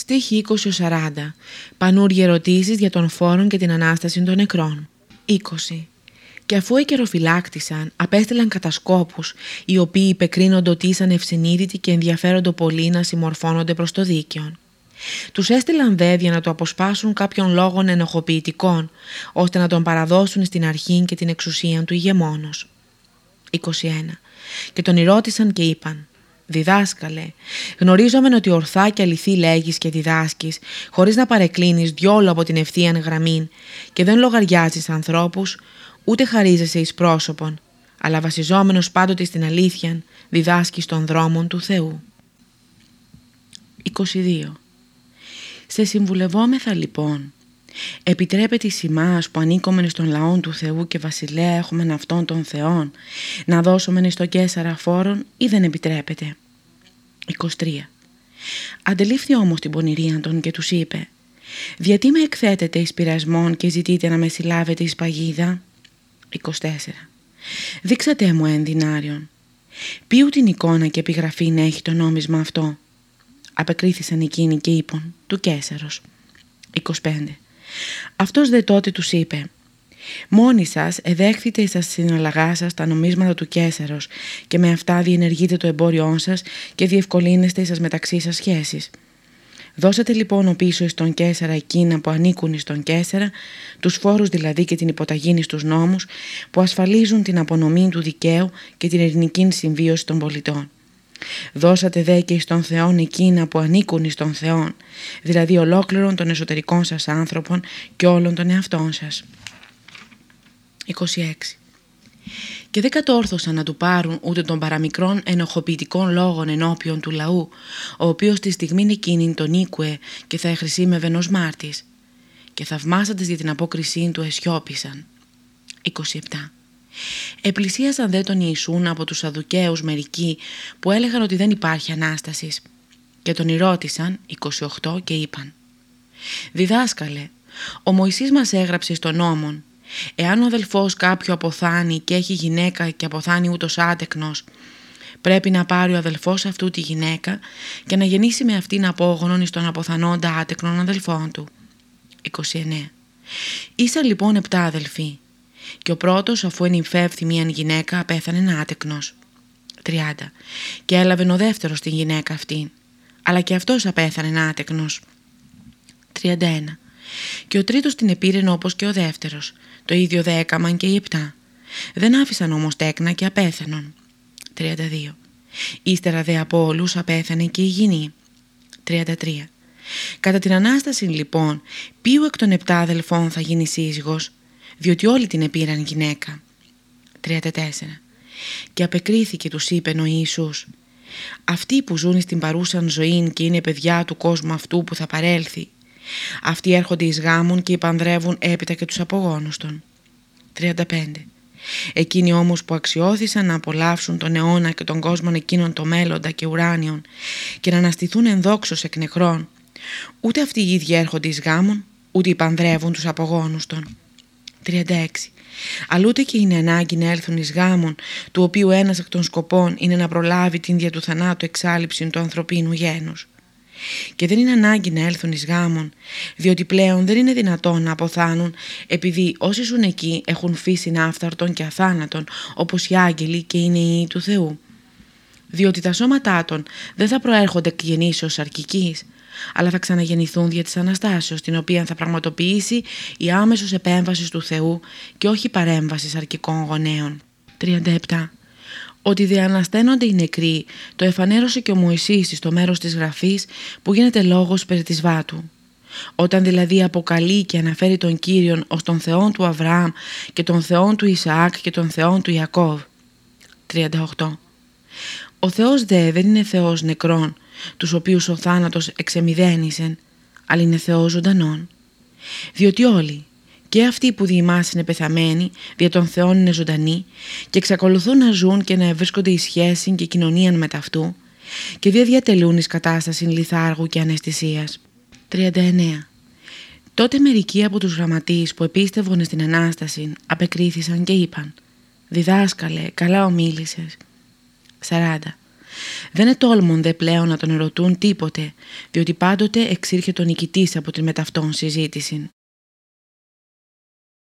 Στίχη 20-40. Πανούργια ερωτήσεις για τον φόρον και την Ανάσταση των νεκρών. 20. Και αφού εκαιροφυλάκτησαν, απέστειλαν κατασκόπους, οι οποίοι υπεκρίνονται ότι ήσαν ευσυνείδητοι και ενδιαφέροντο πολύ να συμμορφώνονται προς το δίκαιο. Τους έστειλαν δε για να το αποσπάσουν κάποιων λόγων ενοχοποιητικών, ώστε να τον παραδώσουν στην αρχή και την εξουσία του ηγεμόνος. 21. Και τον ρώτησαν και είπαν «Διδάσκαλε, γνωρίζομεν ότι ορθά και αληθή λέγεις και διδάσκεις, χωρίς να παρεκκλίνεις διόλου από την ευθεία γραμμή και δεν λογαριάζεις ανθρώπους, ούτε χαρίζεσαι εις πρόσωπον, αλλά βασιζόμενος πάντοτε στην αλήθεια, διδάσκεις των δρόμων του Θεού». 22. Σε συμβουλευόμεθα λοιπόν, επιτρέπεται η σημάς που ανήκομεν στον λαόν του Θεού και βασιλέα έχουμε αυτόν των Θεών να δώσουμε στο Κέσαρα φόρον ή δεν επιτρέπεται. 23. Αντελήφθη όμως την πονηρία των και τους είπε «Γιατί με εκθέτετε εις πειρασμόν και ζητείτε να με συλλάβετε εις παγίδα» 24. «Δείξατε μου εν δυνάριον. Ποιου την εικόνα και επιγραφή να έχει το νόμισμα αυτό» απεκρίθησαν εκείνοι και είπαν «Του Κέσαρος». 25. Αυτός δε τότε τους είπε Μόνοι σας εδέχθητε στα συναλλαγά σας τα νομίσματα του Κέσαρος και με αυτά διενεργείτε το εμπόριό σας και διευκολύνεστε σας μεταξύ σας σχέσεις. Δώσατε λοιπόν πίσω στον Κέσαρα εκείνα που ανήκουν στον Κέσαρα, τους φόρους δηλαδή και την υποταγήνη στους νόμους που ασφαλίζουν την απονομή του δικαίου και την ειρηνική συμβίωση των πολιτών. Δώσατε δε και στον Θεόν εκείνα που ανήκουν στον Θεόν, δηλαδή ολόκληρον των εσωτερικών σας άνθρωπων και όλων των εαυτών σας. 26. Και δεν κατόρθωσαν να του πάρουν ούτε των παραμικρών ενοχοποιητικών λόγων ενώπιον του λαού, ο οποίος τη στιγμή εκείνη τον ήκουε και θα εχρησίμευε ως μάρτης. Και θαυμάσαντες για την απόκρισή του εσιώπησαν. 27. Επλησίασαν δε τον Ιησούν από τους Σαδουκαίους μερικοί που έλεγαν ότι δεν υπάρχει Ανάστασης και τον ρώτησαν 28 και είπαν «Διδάσκαλε, ο Μωυσής μας έγραψε στον νόμον εάν ο αδελφός κάποιου αποθάνει και έχει γυναίκα και αποθάνει ούτως άτεκνος πρέπει να πάρει ο αδελφός αυτού τη γυναίκα και να γεννήσει με αυτήν απόγονον εις τον αποθανόντα άτεκνον αδελφών του». 29. Ήσαν λοιπόν επτά αδελφοί και ο πρώτος αφού ενυμφεύθη μια γυναίκα απέθανε άτεκνος. 30. Και έλαβε ο δεύτερος την γυναίκα αυτήν, αλλά και αυτός απέθανε άτεκνος. 31. Και ο τρίτος την επήρε όπως και ο δεύτερος, το ίδιο δε έκαμαν και οι επτά. Δεν άφησαν όμως τέκνα και απέθανον. 32. Ύστερα δε από όλους απέθανε και η γυνή. 33. Κατά την Ανάσταση λοιπόν, ποιου εκ των επτά αδελφών θα γίνει σύζυγος, διότι όλοι την επήραν γυναίκα. 34. Και απεκρίθηκε τους είπε ο Ιησούς «Αυτοί που ζουν στην παρούσαν ζωή και είναι παιδιά του κόσμου αυτού που θα παρέλθει, αυτοί έρχονται εις γάμων και υπανδρεύουν έπειτα και τους απογόνους των». 35. Εκείνοι όμως που αξιώθησαν να απολαύσουν τον αιώνα και τον κόσμο εκείνων το μέλλοντα και ουράνιον και να αναστηθούν ενδόξως εκ νεχρών, ούτε αυτοί οι ίδιοι έρχονται εις γάμων, ούτε υπανδρεύουν τους απογόνους των. 36. Αλλούτε και είναι ανάγκη να έλθουν εις γάμων, του οποίου ένας εκ των σκοπών είναι να προλάβει την δια του θανάτου εξάλληψη του ανθρωπίνου γένους. Και δεν είναι ανάγκη να έλθουν εις γάμων, διότι πλέον δεν είναι δυνατόν να αποθάνουν, επειδή όσοι ζουν εκεί έχουν φύση άφθαρτον και αθάνατον, όπως οι άγγελοι και είναι οι του Θεού. Διότι τα σώματά των δεν θα προέρχονται εκ γεννήσεως αρκικής, αλλά θα ξαναγεννηθούν δια της Αναστάσεως, την οποία θα πραγματοποιήσει η άμεσος επέμβασης του Θεού και όχι παρέμβασης αρκικών γονέων. 37. Ότι διανασταίνονται οι νεκροί, το εφανέρωσε και ο Μωυσής στο μέρος της γραφής που γίνεται λόγος περί της βάτου. Όταν δηλαδή αποκαλεί και αναφέρει τον Κύριον ως τον Θεόν του Αβραάμ και τον Θεόν του Ισαάκ και τον Θεόν του Ιακώβ. 38. Ο Θεός δε δεν είναι Θεός νεκρών, τους οποίους ο θάνατος εξεμιδένησεν, αλλά είναι Θεός ζωντανών. Διότι όλοι, και αυτοί που διημάς είναι πεθαμένοι, δια των Θεών είναι ζωντανοί και εξακολουθούν να ζουν και να βρίσκονται εις σχέση και κοινωνία με ταυτού και δεν διατελούν εις κατάσταση λιθάργου και αναισθησίας. 39. Τότε μερικοί από τους γραμματείς που επίστευαν στην Ανάσταση απεκρίθησαν και είπαν «Διδάσκαλε, καλά ομίλησες». 40. Δεν ετόλμονται πλέον να τον ερωτούν τίποτε, διότι πάντοτε εξήρχε τον νικητής από την μεταυτόν συζήτηση.